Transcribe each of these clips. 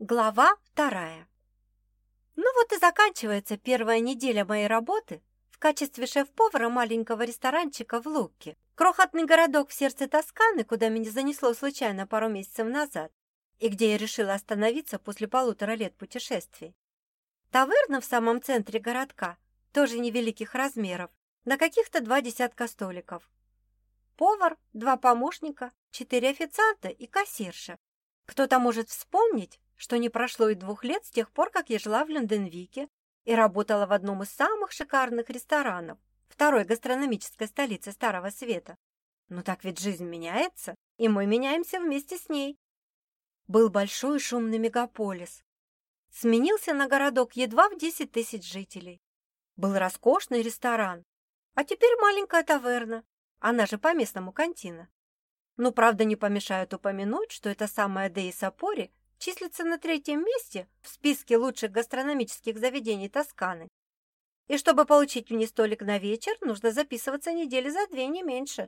Глава вторая. Ну вот и заканчивается первая неделя моей работы в качестве шеф-повара маленького ресторанчика в Лукке. Крохотный городок в сердце Тосканы, куда меня занесло случайно пару месяцев назад, и где я решила остановиться после полутора лет путешествий. Таверна в самом центре городка, тоже невеликих размеров, на каких-то два десятка столиков. Повар, два помощника, четыре официанта и кассирша. Кто-то может вспомнить, что не прошло и двух лет с тех пор, как я жила в Лондонвике и работала в одном из самых шикарных ресторанов, второй гастрономической столицы Старого Света. Но так ведь жизнь меняется, и мы меняемся вместе с ней. Был большой шумный мегаполис. Сменился на городок едва в 10 тысяч жителей. Был роскошный ресторан, а теперь маленькая таверна, она же по-местному кантина. Но, правда, не помешает упомянуть, что это самая Деи Сапори числится на третьем месте в списке лучших гастрономических заведений Тосканы. И чтобы получить мне столик на вечер, нужно записываться недели за две, не меньше.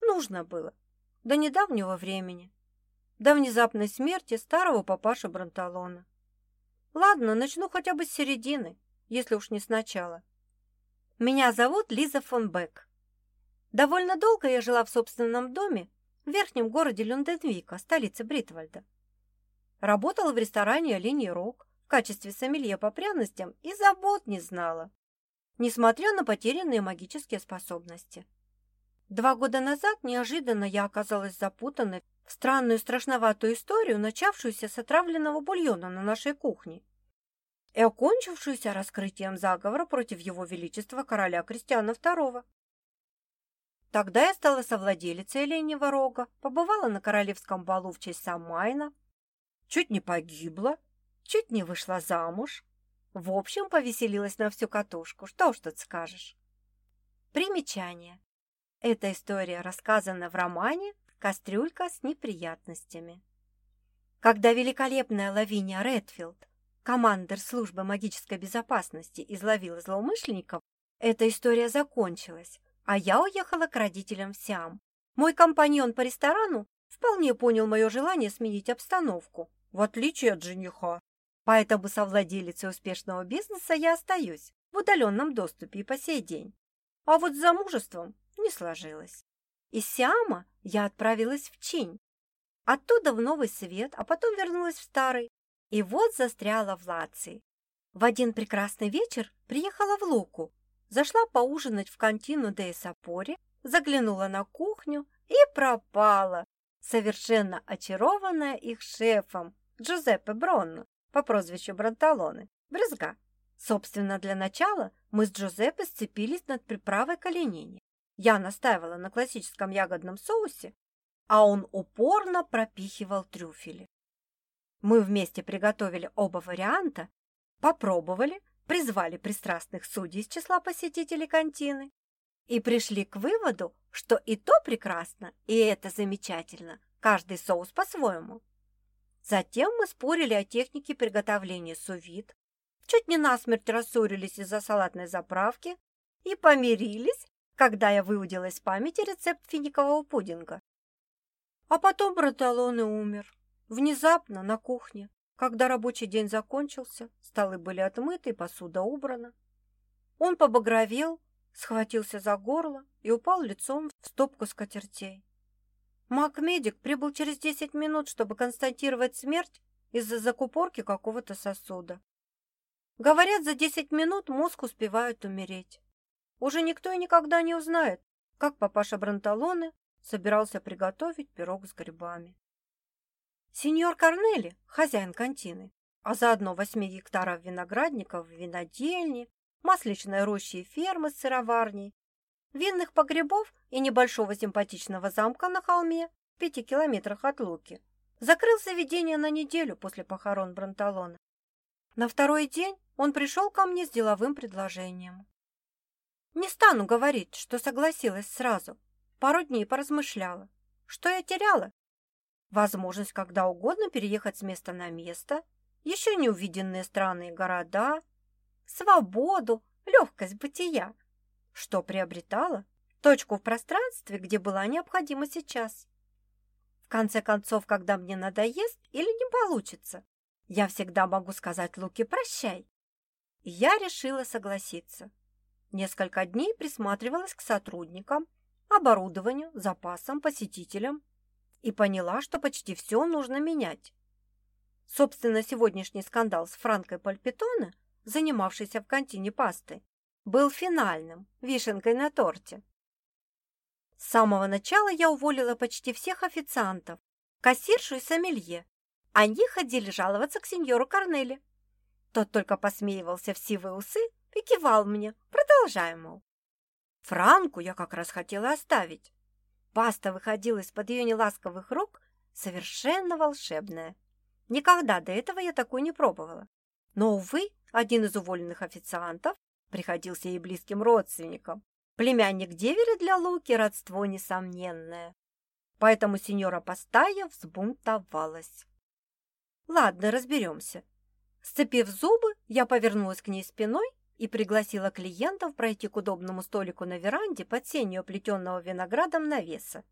Нужно было. До недавнего времени. До внезапной смерти старого папаша Бранталона. Ладно, начну хотя бы с середины, если уж не сначала. Меня зовут Лиза фон Бек. Довольно долго я жила в собственном доме в верхнем городе Люнденвика, столице Бритвальда. Работала в ресторане «Оленей Рог» в качестве сомелье по пряностям и забот не знала, несмотря на потерянные магические способности. Два года назад неожиданно я оказалась запутанной в странную страшноватую историю, начавшуюся с отравленного бульона на нашей кухне и окончившуюся раскрытием заговора против его величества короля Кристиана II. Тогда я стала совладелицей оленьего рога, побывала на королевском балу в честь Самайна, чуть не погибла, чуть не вышла замуж. В общем, повеселилась на всю катушку. Что уж тут скажешь. Примечание. Эта история рассказана в романе «Кастрюлька с неприятностями». Когда великолепная Лавиния Редфилд, командир службы магической безопасности, изловила злоумышленников, эта история закончилась, а я уехала к родителям в Сиам. Мой компаньон по ресторану вполне понял мое желание сменить обстановку в отличие от жениха. Поэтому совладелицей успешного бизнеса я остаюсь в удаленном доступе и по сей день. А вот с замужеством не сложилось. Из Сиама я отправилась в Чинь, оттуда в Новый Свет, а потом вернулась в Старый. И вот застряла в Лации. В один прекрасный вечер приехала в Луку, зашла поужинать в кантину Дей Сапори, заглянула на кухню и пропала, совершенно очарованная их шефом, Джузеппе Бронно по прозвищу Бранталоне, брызга. Собственно, для начала мы с Джузеппе сцепились над приправой калинини. Я настаивала на классическом ягодном соусе, а он упорно пропихивал трюфели. Мы вместе приготовили оба варианта, попробовали, призвали пристрастных судей из числа посетителей кантины и пришли к выводу, что и то прекрасно, и это замечательно, каждый соус по-своему. Затем мы спорили о технике приготовления сувид, чуть не насмерть рассорились из-за салатной заправки и помирились, когда я выудила из памяти рецепт финикового пудинга. А потом Браталон и умер. Внезапно на кухне, когда рабочий день закончился, столы были отмыты и посуда убрана. Он побагровел, схватился за горло и упал лицом в стопку скатертей. Маг-медик прибыл через 10 минут, чтобы констатировать смерть из-за закупорки какого-то сосуда. Говорят, за 10 минут мозг успевает умереть. Уже никто и никогда не узнает, как папаша Бранталоне собирался приготовить пирог с грибами. Сеньор Корнели, хозяин контины, а заодно 8 гектаров виноградников, винодельни, масличной рощи и фермы с сыроварней, винных погребов и небольшого симпатичного замка на холме в пяти километрах от Луки. Закрыл заведение на неделю после похорон Бранталона. На второй день он пришел ко мне с деловым предложением. Не стану говорить, что согласилась сразу. Пару дней поразмышляла. Что я теряла? Возможность когда угодно переехать с места на место, еще не увиденные страны и города, свободу, легкость бытия что приобретала точку в пространстве, где была необходима сейчас. В конце концов, когда мне надоест или не получится, Я всегда могу сказать Луке «прощай». Я решила согласиться. Несколько дней присматривалась к сотрудникам, оборудованию, запасам, посетителям и поняла, что почти все нужно менять. Собственно, сегодняшний скандал с Франкой Пальпитоне, занимавшейся в кантине пастой, был финальным, вишенкой на торте. С самого начала я уволила почти всех официантов, кассиршу и сомелье. Они ходили жаловаться к сеньору Корнели. Тот только посмеивался в сивые усы и кивал мне. Продолжаем, мол. Франку я как раз хотела оставить. Паста выходила из-под ее неласковых рук совершенно волшебная. Никогда до этого я такой не пробовала. Но, увы, один из уволенных официантов приходился ей близким родственником. Племянник деверя для Луки родство несомненное. Поэтому сеньора Пастая взбунтовалась. Ладно, разберемся. Сцепив зубы, я повернулась к ней спиной и пригласила клиентов пройти к удобному столику на веранде под сенью оплетенного виноградом навеса.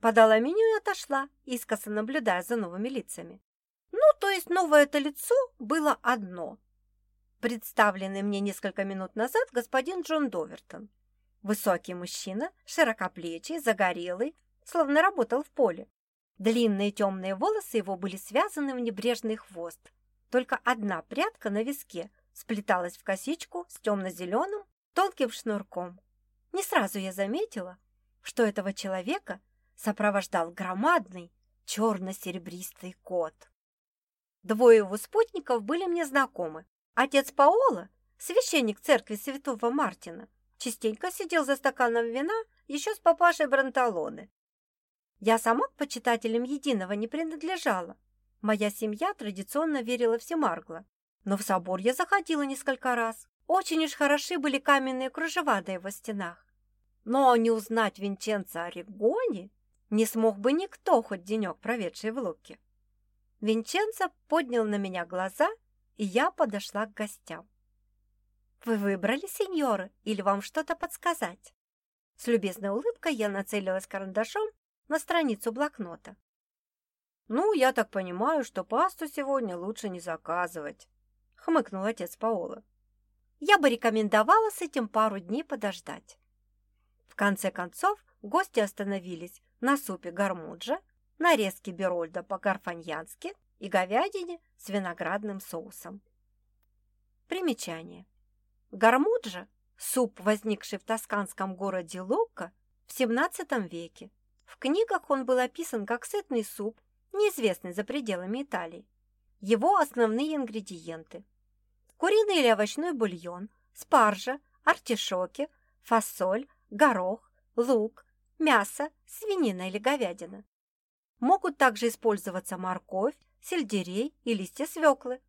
Подала меню и отошла, искоса наблюдая за новыми лицами. Ну, то есть новое это лицо было одно. Представленный мне несколько минут назад господин Джон Довертон. Высокий мужчина, широкоплечий, загорелый, словно работал в поле. Длинные темные волосы его были связаны в небрежный хвост. Только одна прядка на виске сплеталась в косичку с темно-зеленым тонким шнурком. Не сразу я заметила, что этого человека сопровождал громадный черно-серебристый кот. Двое его спутников были мне знакомы. Отец Паола, священник церкви святого Мартина, частенько сидел за стаканом вина еще с папашей Бранталоне. Я сама к почитателям единого не принадлежала. Моя семья традиционно верила в Семаргла, но в собор я заходила несколько раз. Очень уж хороши были каменные кружева на его стенах. Но не узнать Винченца Орегони не смог бы никто, хоть денек проведший в Луке. Винченцо поднял на меня глаза, и я подошла к гостям. «Вы выбрали, сеньоры, или вам что-то подсказать?» С любезной улыбкой я нацелилась карандашом на страницу блокнота. «Ну, я так понимаю, что пасту сегодня лучше не заказывать», — хмыкнул отец Паола. «Я бы рекомендовала с этим пару дней подождать». В конце концов, гости остановились на супе гармуджа, нарезки берольда по-гарфаньянски и говядине с виноградным соусом. Примечание. Гармуджа – суп, возникший в тосканском городе Локко в XVII веке. В книгах он был описан как сытный суп, неизвестный за пределами Италии. Его основные ингредиенты – куриный или овощной бульон, спаржа, артишоки, фасоль, горох, лук, мясо, свинина или говядина. Могут также использоваться морковь, сельдерей и листья свеклы.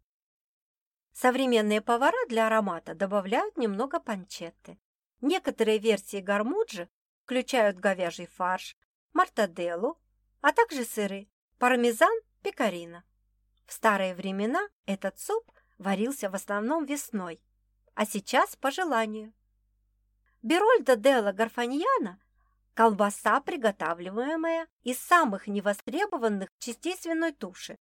Современные повара для аромата добавляют немного панчетты. Некоторые версии гармуджи включают говяжий фарш, мартаделлу, а также сыры, пармезан, пекарина. В старые времена этот суп варился в основном весной, а сейчас по желанию. Берольда делла Гарфаньяна – колбаса, приготавливаемая из самых невостребованных частей свиной туши.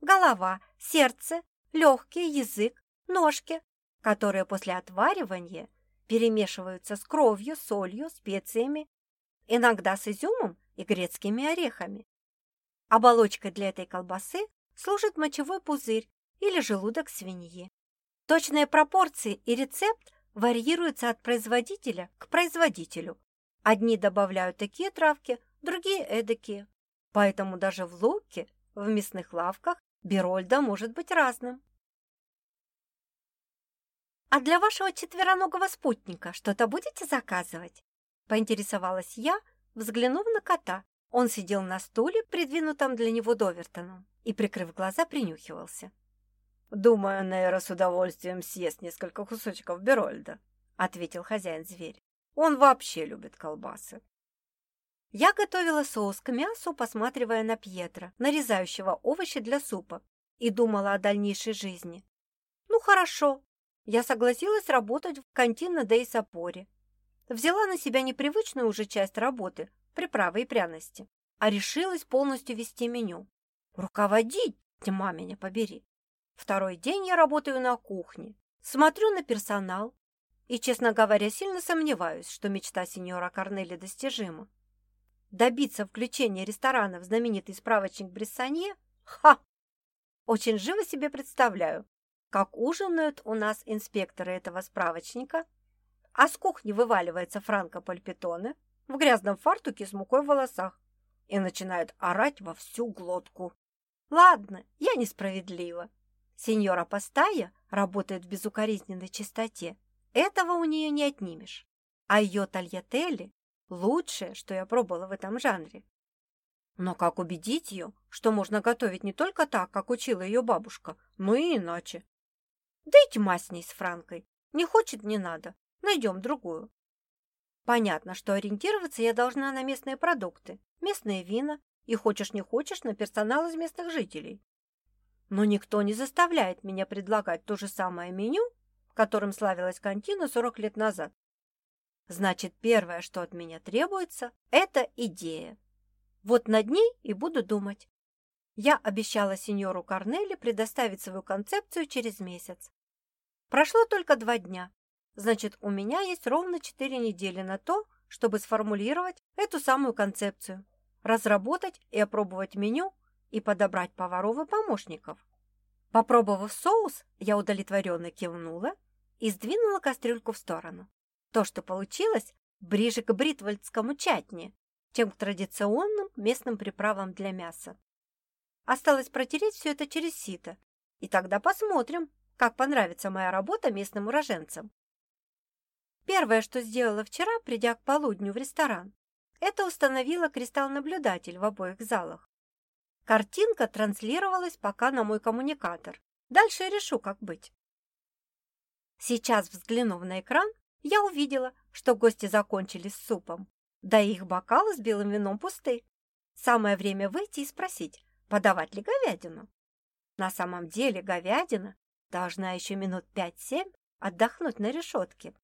Голова, сердце, легкий язык, ножки, которые после отваривания перемешиваются с кровью, солью, специями, иногда с изюмом и грецкими орехами. Оболочкой для этой колбасы служит мочевой пузырь или желудок свиньи. Точные пропорции и рецепт варьируются от производителя к производителю. Одни добавляют такие травки, другие эдакие. Поэтому даже в луке, в мясных лавках Берольда может быть разным. «А для вашего четвероногого спутника что-то будете заказывать?» Поинтересовалась я, взглянув на кота. Он сидел на стуле, придвинутом для него Довертоном, и, прикрыв глаза, принюхивался. «Думаю, Нейра с удовольствием съест несколько кусочков Берольда», — ответил хозяин-зверь. «Он вообще любит колбасы». Я готовила соус к мясу, посматривая на Пьетра, нарезающего овощи для супа, и думала о дальнейшей жизни. Ну хорошо, я согласилась работать в Кантино де Сапоре. Взяла на себя непривычную уже часть работы, приправы и пряности, а решилась полностью вести меню. Руководить Тьма меня побери. Второй день я работаю на кухне, смотрю на персонал и, честно говоря, сильно сомневаюсь, что мечта сеньора Корнели достижима. Добиться включения ресторана в знаменитый справочник Брессанье? Ха! Очень живо себе представляю, как ужинают у нас инспекторы этого справочника, а с кухни вываливается Франко Пальпитоне в грязном фартуке с мукой в волосах и начинает орать во всю глотку. Ладно, я несправедлива. Сеньора Пастая работает в безукоризненной чистоте. Этого у нее не отнимешь. А ее тольятели – лучшее, что я пробовала в этом жанре. Но как убедить ее, что можно готовить не только так, как учила ее бабушка, но и иначе? Да и тьма с ней с Франкой. Не хочет, не надо. Найдем другую. Понятно, что ориентироваться я должна на местные продукты, местные вина и, хочешь не хочешь, на персонал из местных жителей. Но никто не заставляет меня предлагать то же самое меню, которым славилась Кантина 40 лет назад. Значит, первое, что от меня требуется, это идея. Вот над ней и буду думать. Я обещала сеньору Корнели предоставить свою концепцию через месяц. Прошло только два дня. Значит, у меня есть ровно четыре недели на то, чтобы сформулировать эту самую концепцию, разработать и опробовать меню и подобрать поваров и помощников. Попробовав соус, я удовлетворенно кивнула и сдвинула кастрюльку в сторону. То, что получилось, ближе к бритвальдскому чатни, чем к традиционным местным приправам для мяса. Осталось протереть все это через сито, и тогда посмотрим, как понравится моя работа местным уроженцам. Первое, что сделала вчера, придя к полудню в ресторан, это установила кристалл-наблюдатель в обоих залах. Картинка транслировалась пока на мой коммуникатор. Дальше решу, как быть. Сейчас, взглянув на экран, я увидела, что гости закончили с супом, да и их бокалы с белым вином пусты. Самое время выйти и спросить, подавать ли говядину. На самом деле говядина должна еще минут пять-семь отдохнуть на решетке.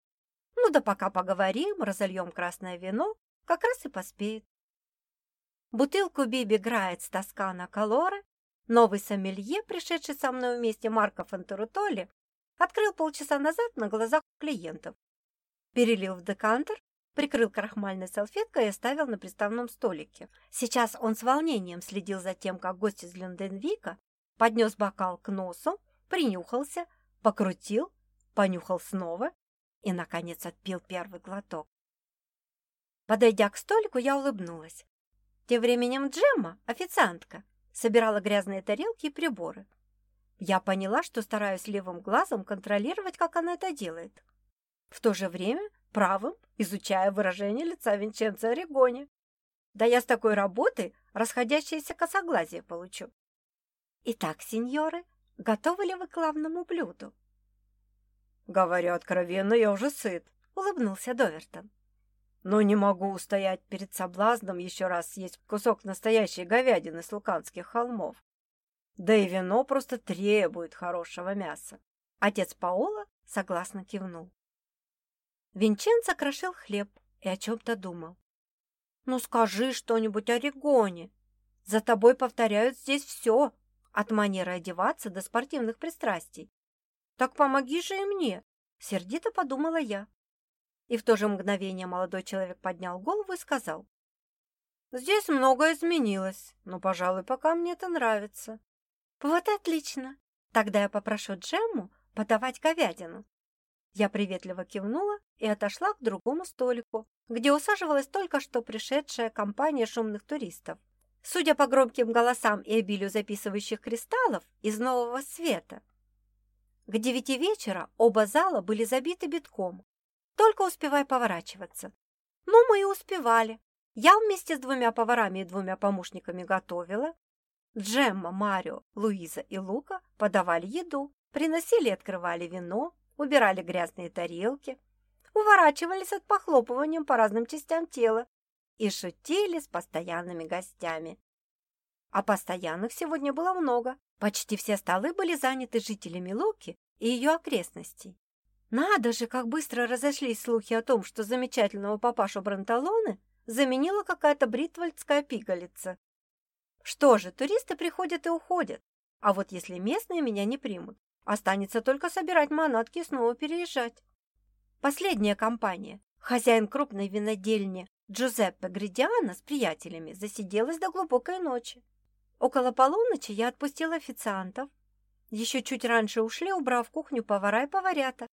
Ну да пока поговорим, разольем красное вино, как раз и поспеет. Бутылку Биби Грает с Тоскана Колоре новый сомелье, пришедший со мной вместе Марко Фонтерутоли, открыл полчаса назад на глазах клиентов. Перелил в декантер, прикрыл крахмальной салфеткой и оставил на приставном столике. Сейчас он с волнением следил за тем, как гость из Ленденвика поднес бокал к носу, принюхался, покрутил, понюхал снова и, наконец, отпил первый глоток. Подойдя к столику, я улыбнулась. Тем временем Джемма, официантка, собирала грязные тарелки и приборы. Я поняла, что стараюсь левым глазом контролировать, как она это делает. В то же время правым изучая выражение лица Винченцо Орегони. Да я с такой работы расходящееся косоглазие получу. Итак, сеньоры, готовы ли вы к главному блюду? Говорю откровенно, я уже сыт, улыбнулся Довертон. Но не могу устоять перед соблазном еще раз съесть кусок настоящей говядины с Луканских холмов. Да и вино просто требует хорошего мяса. Отец Паола согласно кивнул. Винченцо крошил хлеб и о чем-то думал. «Ну скажи что-нибудь о Регоне. За тобой повторяют здесь все, от манеры одеваться до спортивных пристрастий. Так помоги же и мне, сердито подумала я. И в то же мгновение молодой человек поднял голову и сказал. Здесь многое изменилось, но, пожалуй, пока мне это нравится. Вот отлично. Тогда я попрошу Джемму подавать говядину. Я приветливо кивнула и отошла к другому столику, где усаживалась только что пришедшая компания шумных туристов. Судя по громким голосам и обилию записывающих кристаллов из нового света, к девяти вечера оба зала были забиты битком. Только успевай поворачиваться. Ну, мы и успевали. Я вместе с двумя поварами и двумя помощниками готовила. Джемма, Марио, Луиза и Лука подавали еду, приносили и открывали вино, убирали грязные тарелки, уворачивались от похлопыванием по разным частям тела и шутили с постоянными гостями. А постоянных сегодня было много. Почти все столы были заняты жителями Луки и ее окрестностей. Надо же, как быстро разошлись слухи о том, что замечательного папашу Бранталоне заменила какая-то бритвальдская пигалица. Что же, туристы приходят и уходят. А вот если местные меня не примут, останется только собирать манатки и снова переезжать. Последняя компания, хозяин крупной винодельни Джузеппе Гридиана с приятелями, засиделась до глубокой ночи. Около полуночи я отпустила официантов. Еще чуть раньше ушли, убрав кухню повара и поварята.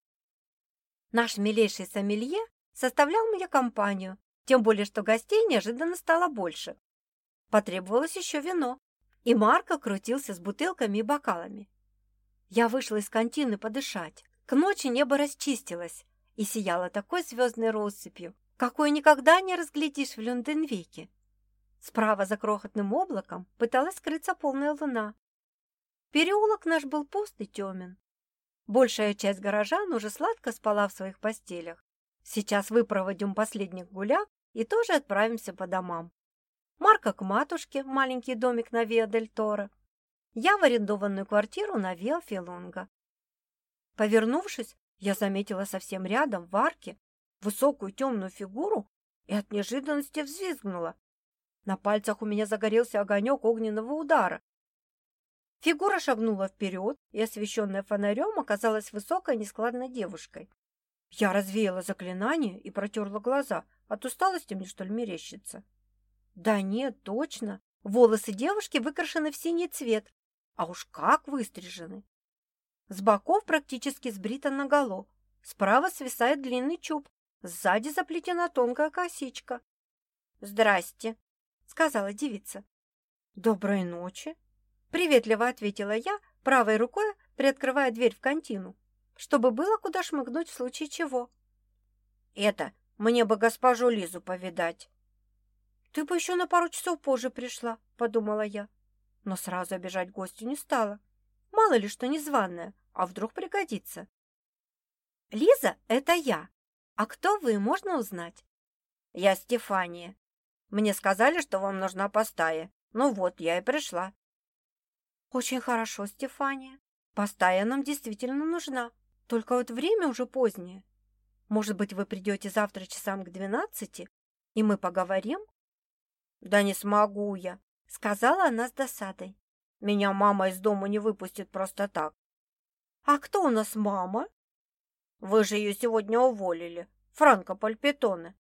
Наш милейший сомелье составлял мне компанию, тем более что гостей неожиданно стало больше. Потребовалось еще вино, и Марко крутился с бутылками и бокалами. Я вышла из контины подышать. К ночи небо расчистилось и сияло такой звездной россыпью, какой никогда не разглядишь в Люнденвике. Справа за крохотным облаком пыталась скрыться полная луна. Переулок наш был пуст и темен. Большая часть горожан уже сладко спала в своих постелях. Сейчас выпроводим последних гуляк и тоже отправимся по домам. Марка к матушке в маленький домик на Виа-дель-Торо. Я в арендованную квартиру на Виа-Филонга. Повернувшись, я заметила совсем рядом, в арке, высокую темную фигуру и от неожиданности взвизгнула. На пальцах у меня загорелся огонек огненного удара. Фигура шагнула вперед, и, освещенная фонарем, оказалась высокой нескладной девушкой. Я развеяла заклинание и протерла глаза. От усталости мне, что ли, мерещится? Да нет, точно. Волосы девушки выкрашены в синий цвет. А уж как выстрижены! С боков практически сбрита наголо. Справа свисает длинный чуб. Сзади заплетена тонкая косичка. «Здрасте», — сказала девица. «Доброй ночи», — приветливо ответила я, правой рукой приоткрывая дверь в контину чтобы было куда шмыгнуть в случае чего. Это мне бы госпожу Лизу повидать. Ты бы еще на пару часов позже пришла, подумала я, но сразу обижать гостю не стала. Мало ли что незваное, а вдруг пригодится. Лиза — это я. А кто вы, можно узнать? Я Стефания. Мне сказали, что вам нужна постая. Ну вот, я и пришла. Очень хорошо, Стефания. Постая нам действительно нужна. Только вот время уже позднее. Может быть, вы придете завтра часам к двенадцати, и мы поговорим? Да не смогу я, сказала она с досадой. Меня мама из дома не выпустит просто так. А кто у нас мама? Вы же ее сегодня уволили, Франко Пальпитоне.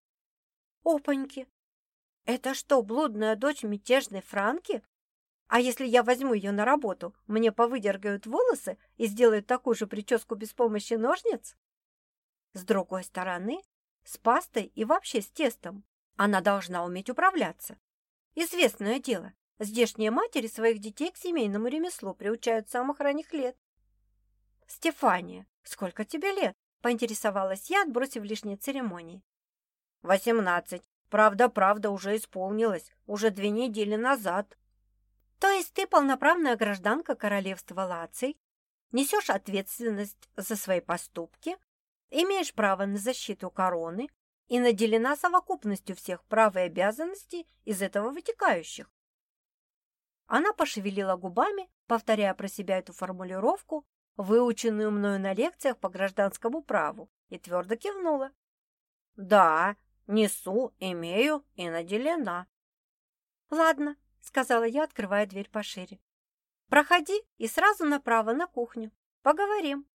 Опаньки! Это что, блудная дочь мятежной Франки? А если я возьму ее на работу, мне повыдергают волосы и сделают такую же прическу без помощи ножниц? С другой стороны, с пастой и вообще с тестом она должна уметь управляться. Известное дело, здешние матери своих детей к семейному ремеслу приучают с самых ранних лет. «Стефания, сколько тебе лет?» – поинтересовалась я, отбросив лишние церемонии. «Восемнадцать. Правда-правда уже исполнилось, уже две недели назад», то есть ты полноправная гражданка королевства Лаций, несешь ответственность за свои поступки, имеешь право на защиту короны и наделена совокупностью всех прав и обязанностей из этого вытекающих. Она пошевелила губами, повторяя про себя эту формулировку, выученную мною на лекциях по гражданскому праву, и твердо кивнула. «Да, несу, имею и наделена». «Ладно, сказала я, открывая дверь пошире. Проходи и сразу направо на кухню. Поговорим.